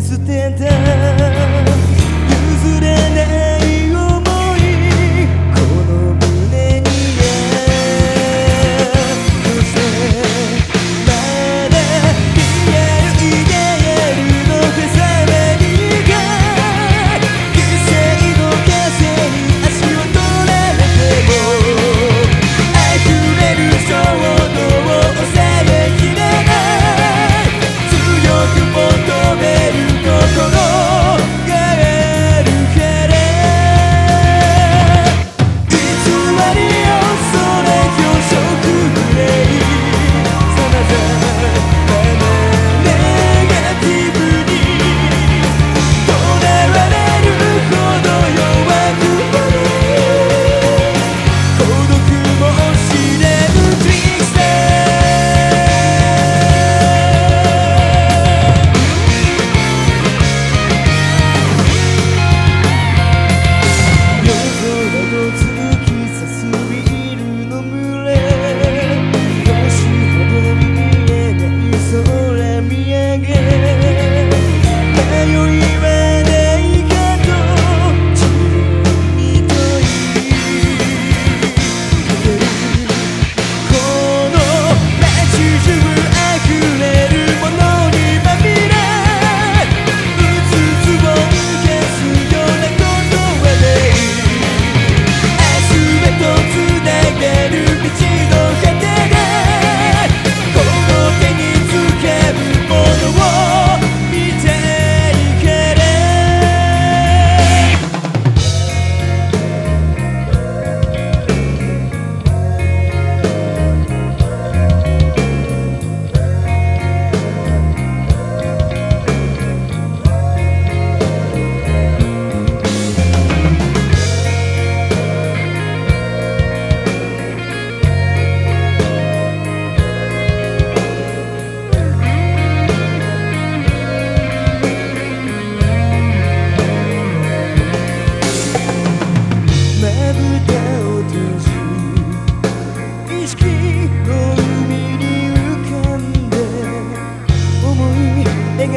em 70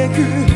く